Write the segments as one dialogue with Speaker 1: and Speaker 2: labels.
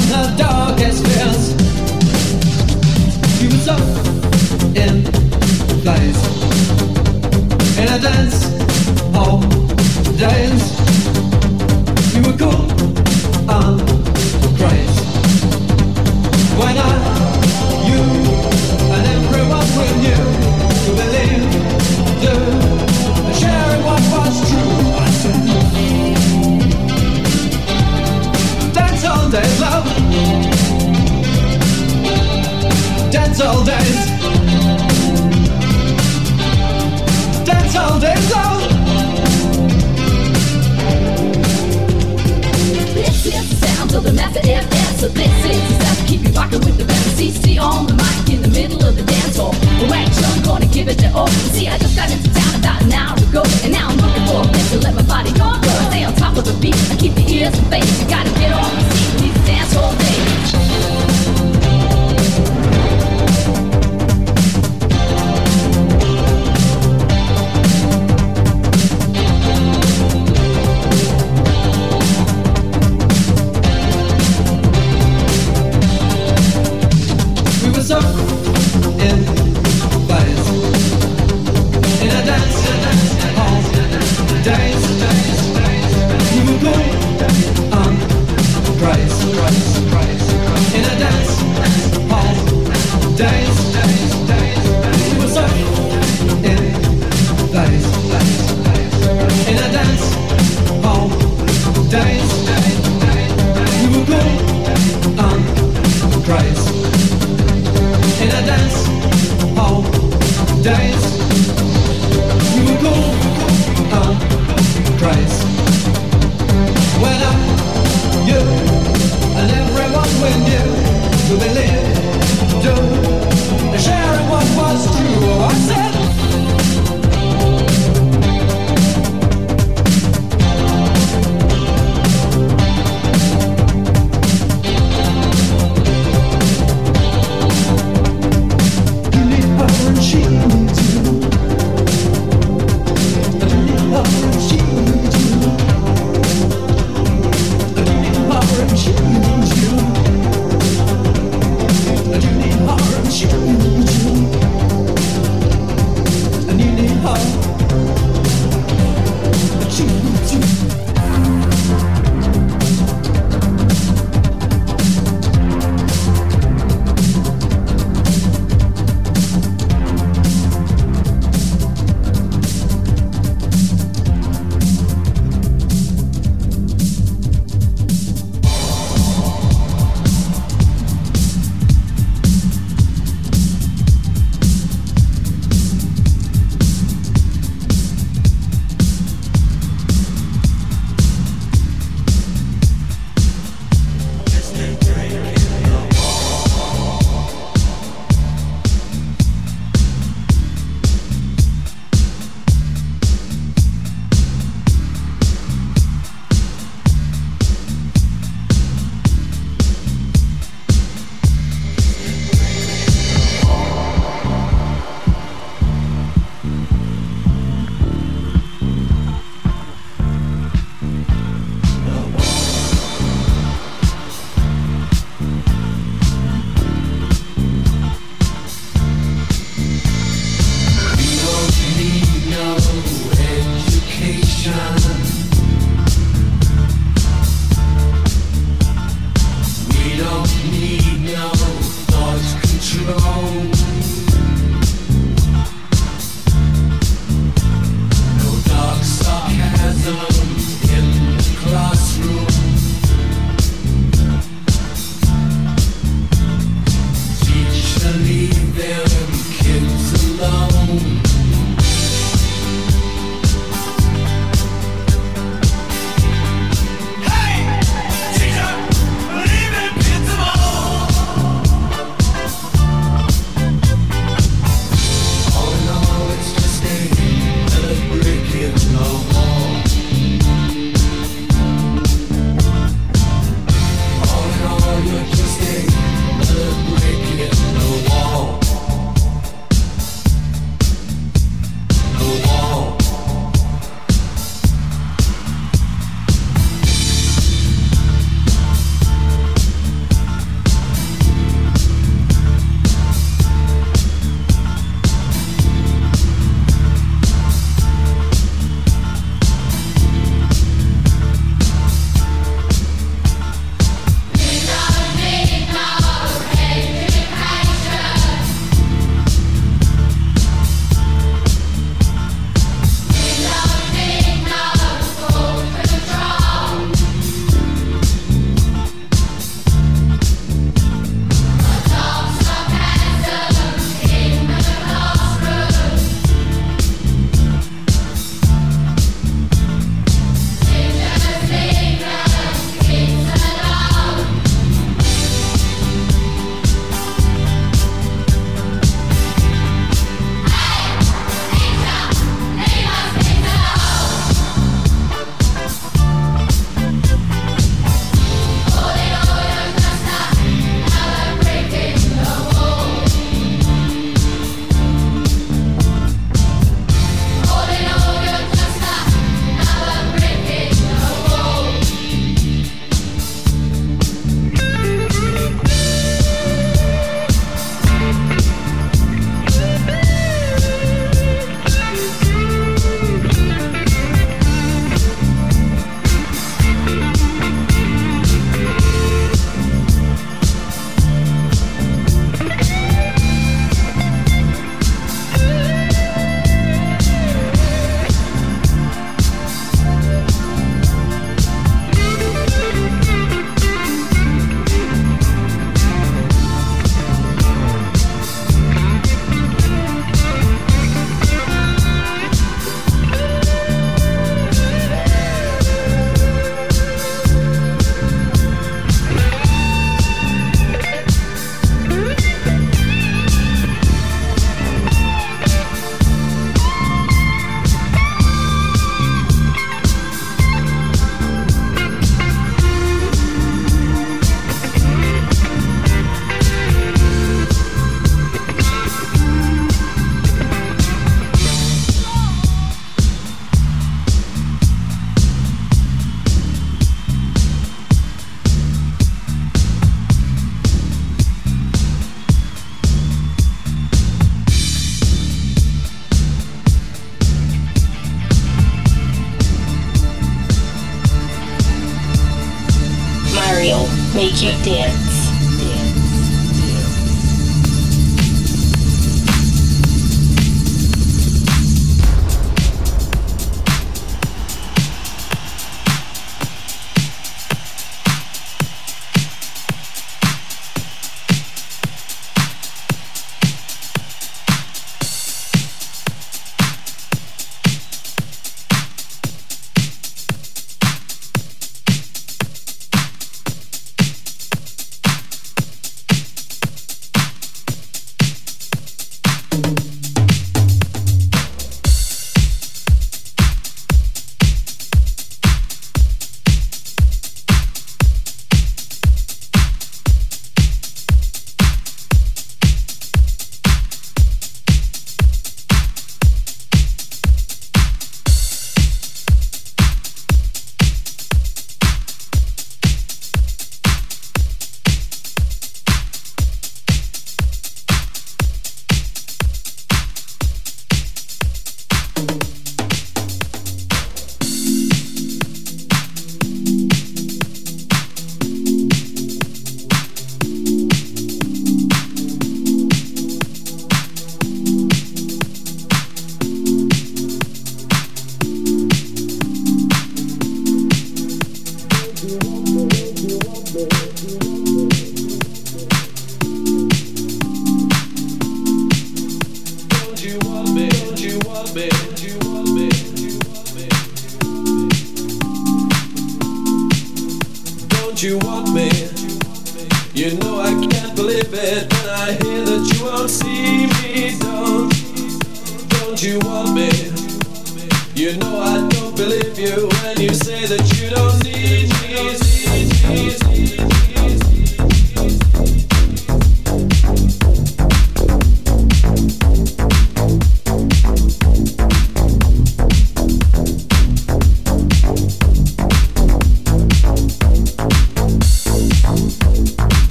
Speaker 1: play upon her to believe, do,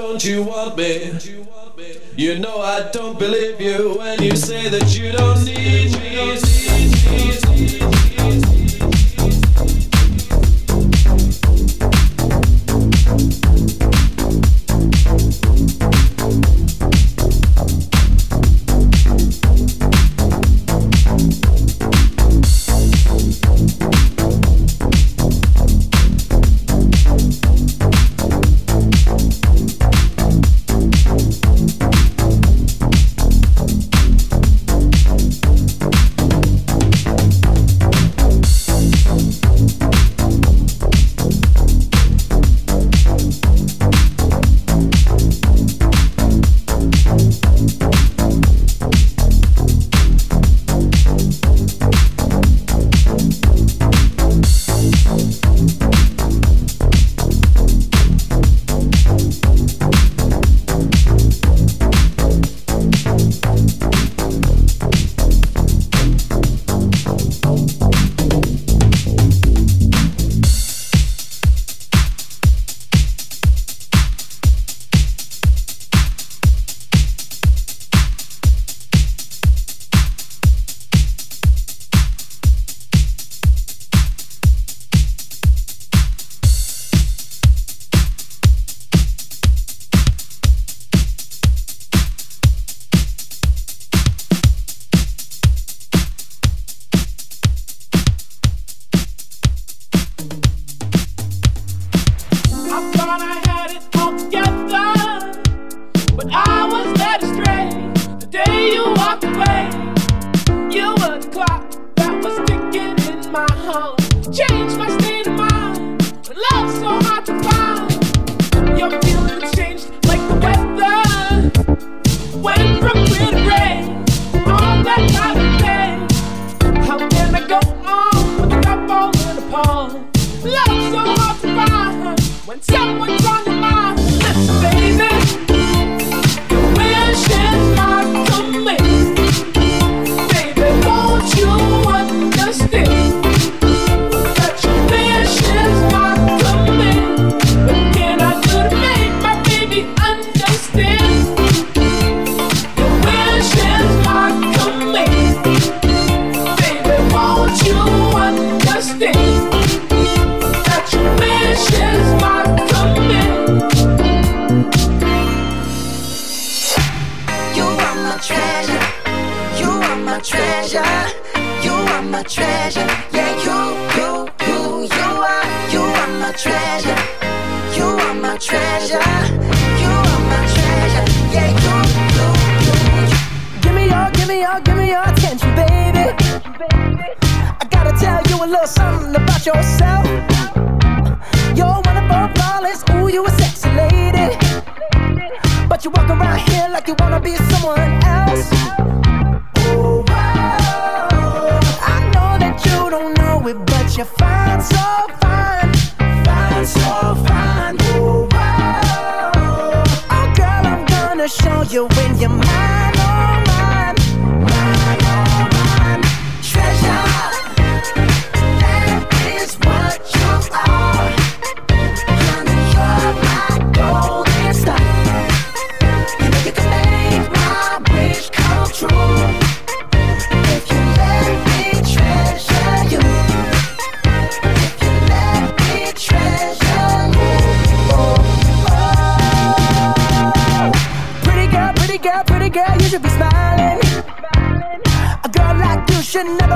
Speaker 2: don't you want me? You know I don't believe you when you say that you don't need me.
Speaker 3: girl, you should be smiling. A girl like you should not.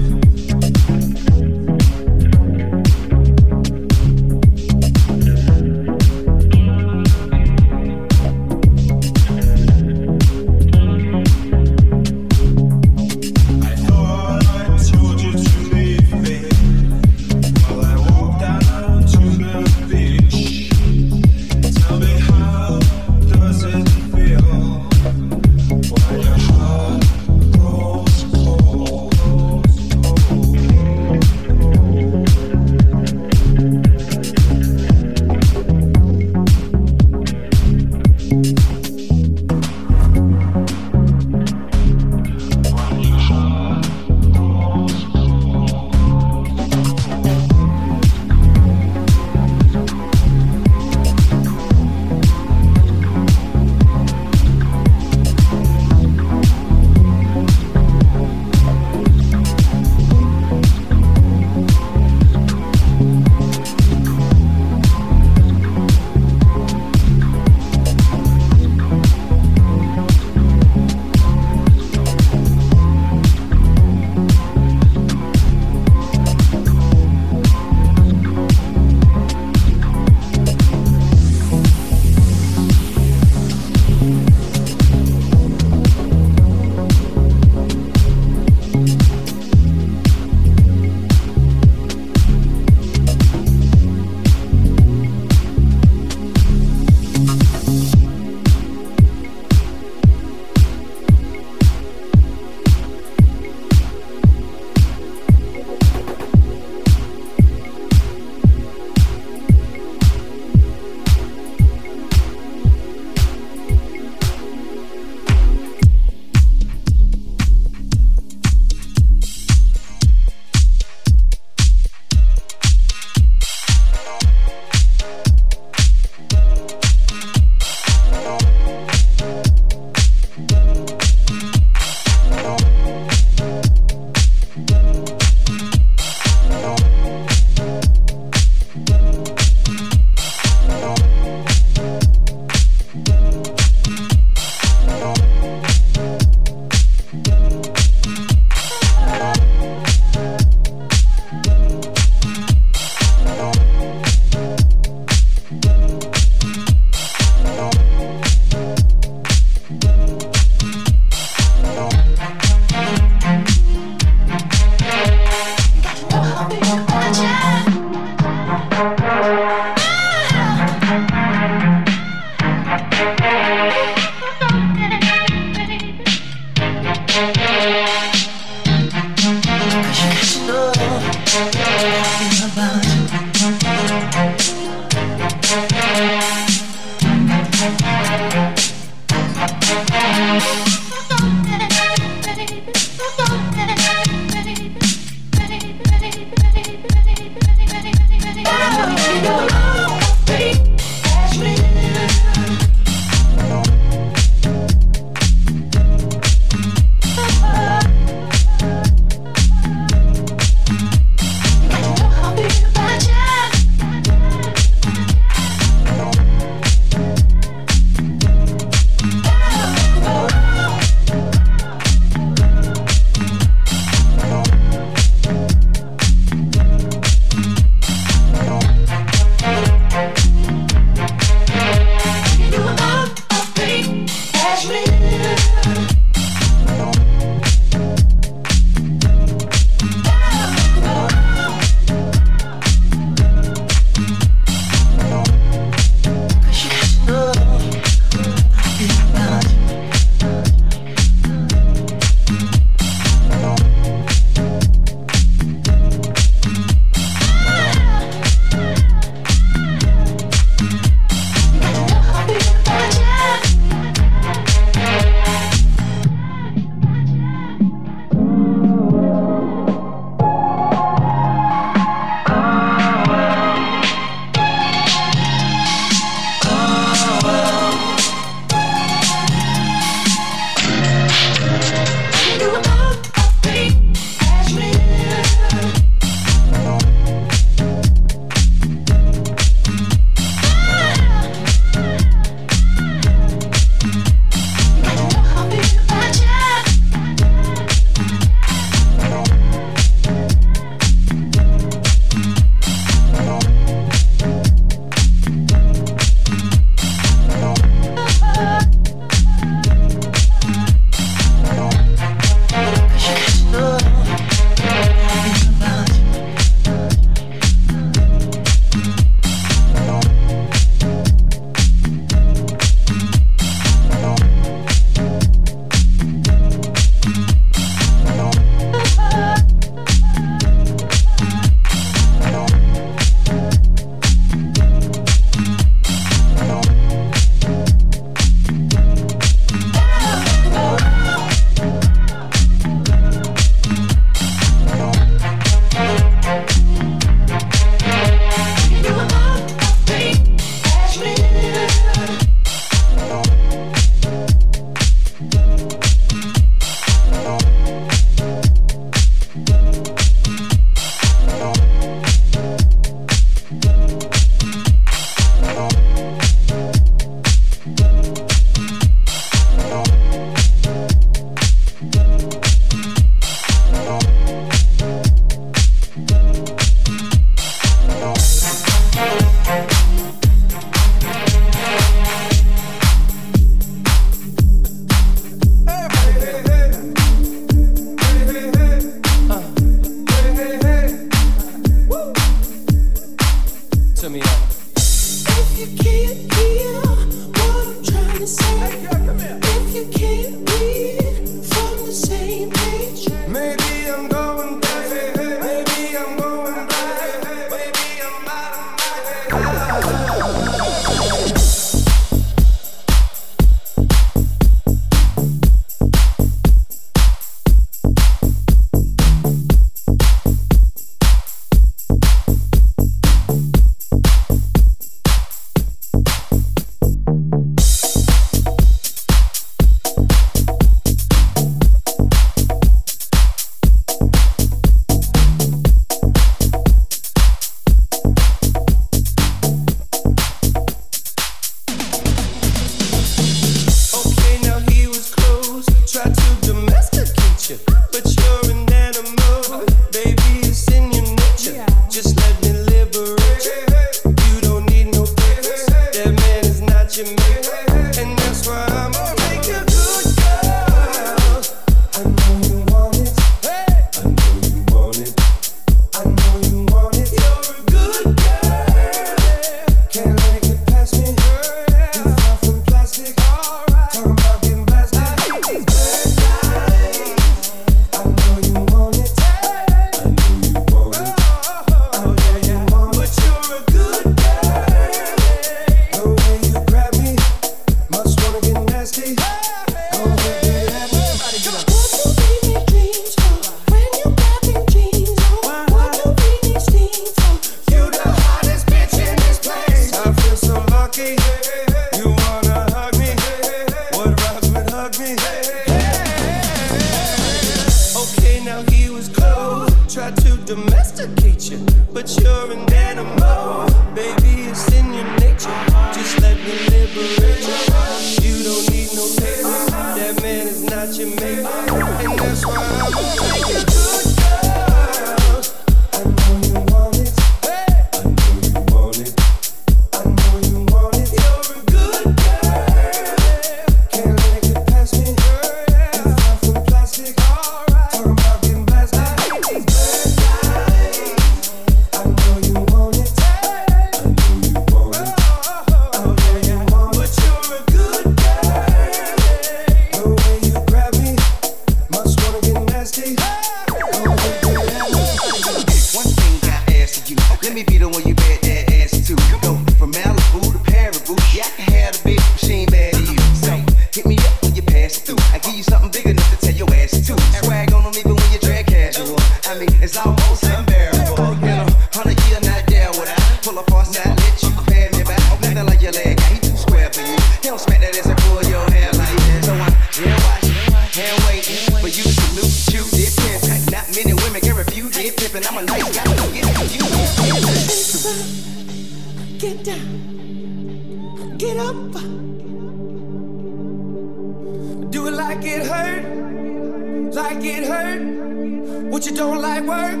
Speaker 4: like it hurt, like it hurt. What you don't like work?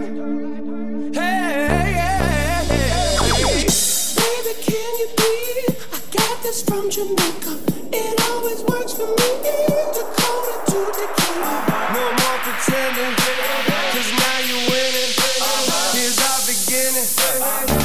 Speaker 4: Hey, yeah, hey. baby, can you be? I got this from Jamaica. It always works for me. to close it to the Dakota. No more pretending, cause now you're winning. Here's our beginning.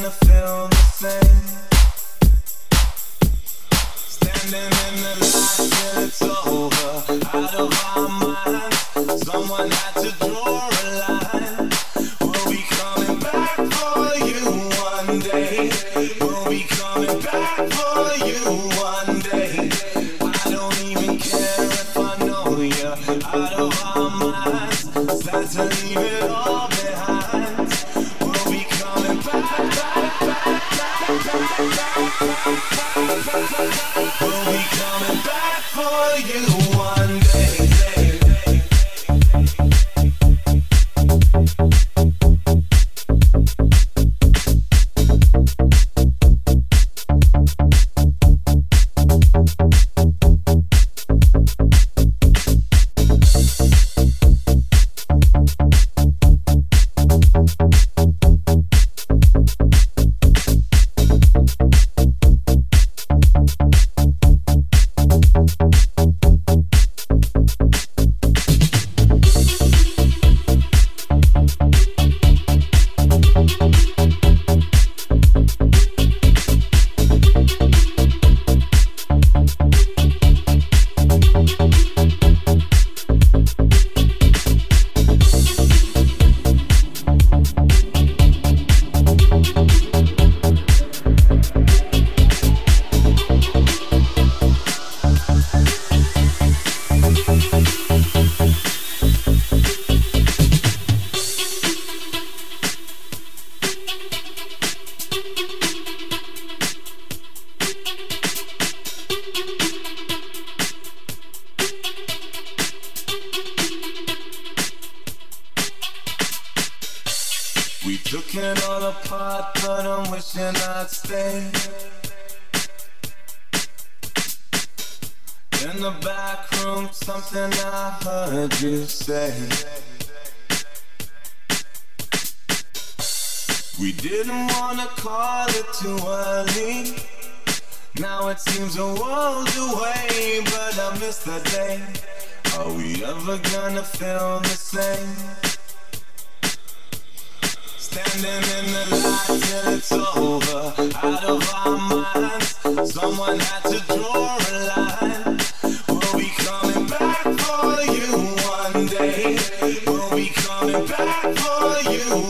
Speaker 5: trying to feel same. Standing in the light till it's over. Out of my mind. someone had to. looking all apart, but I'm wishing I'd stay. In the back room, something I heard you say. We didn't wanna call it too early. Now it seems a world away, but I miss that day. Are we ever gonna feel the same? Standing in the light till it's over. Out of our minds, someone had to draw a line. We'll be coming back for you one day. We'll be coming back for you.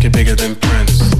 Speaker 6: make it bigger than Prince.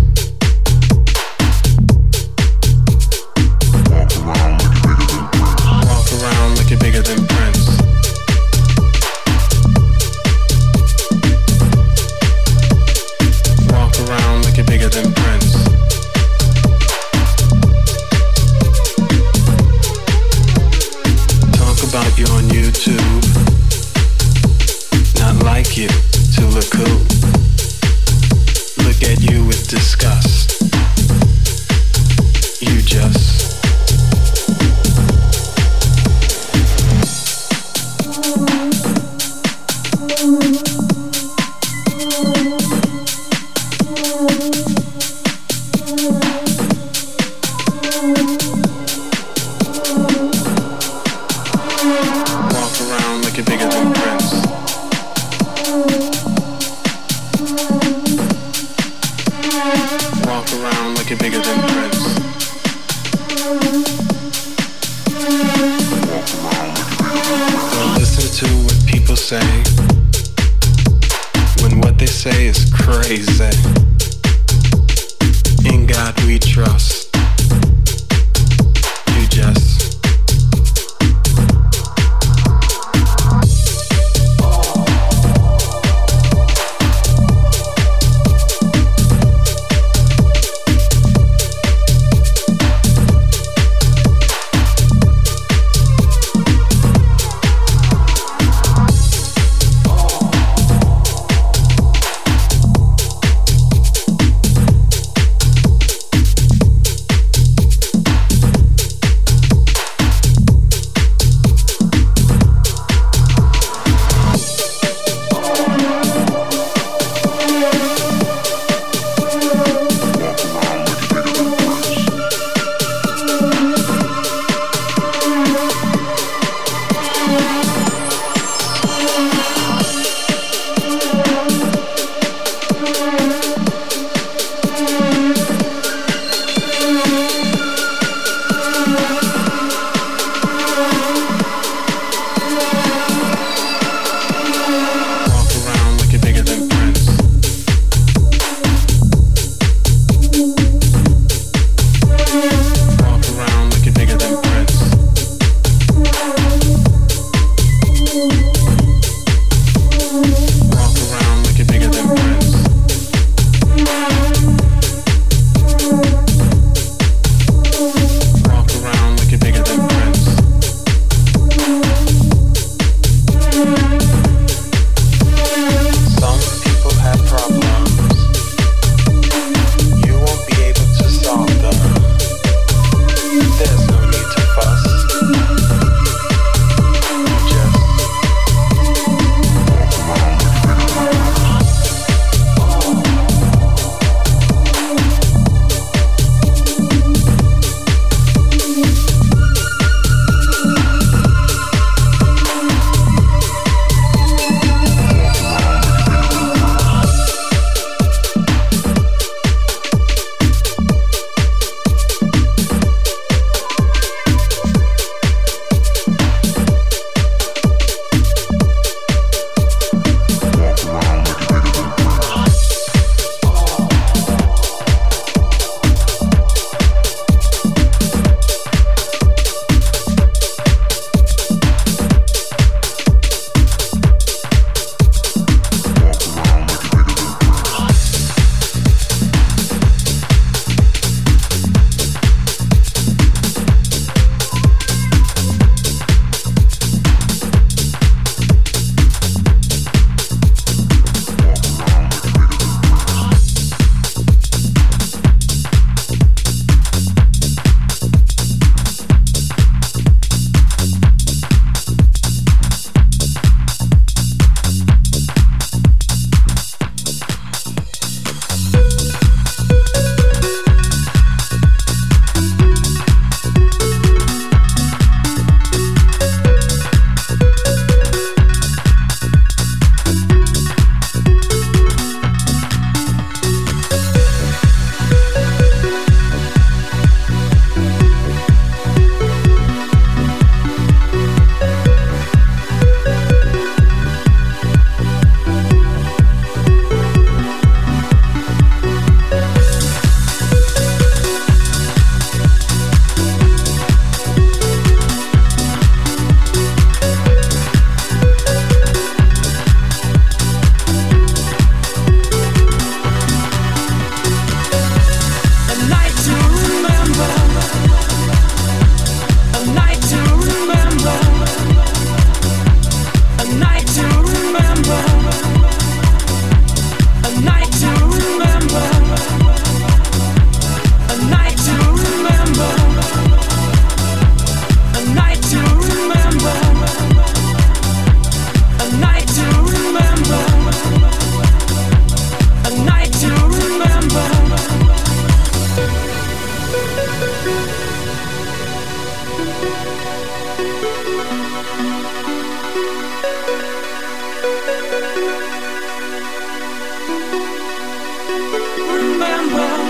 Speaker 7: tambah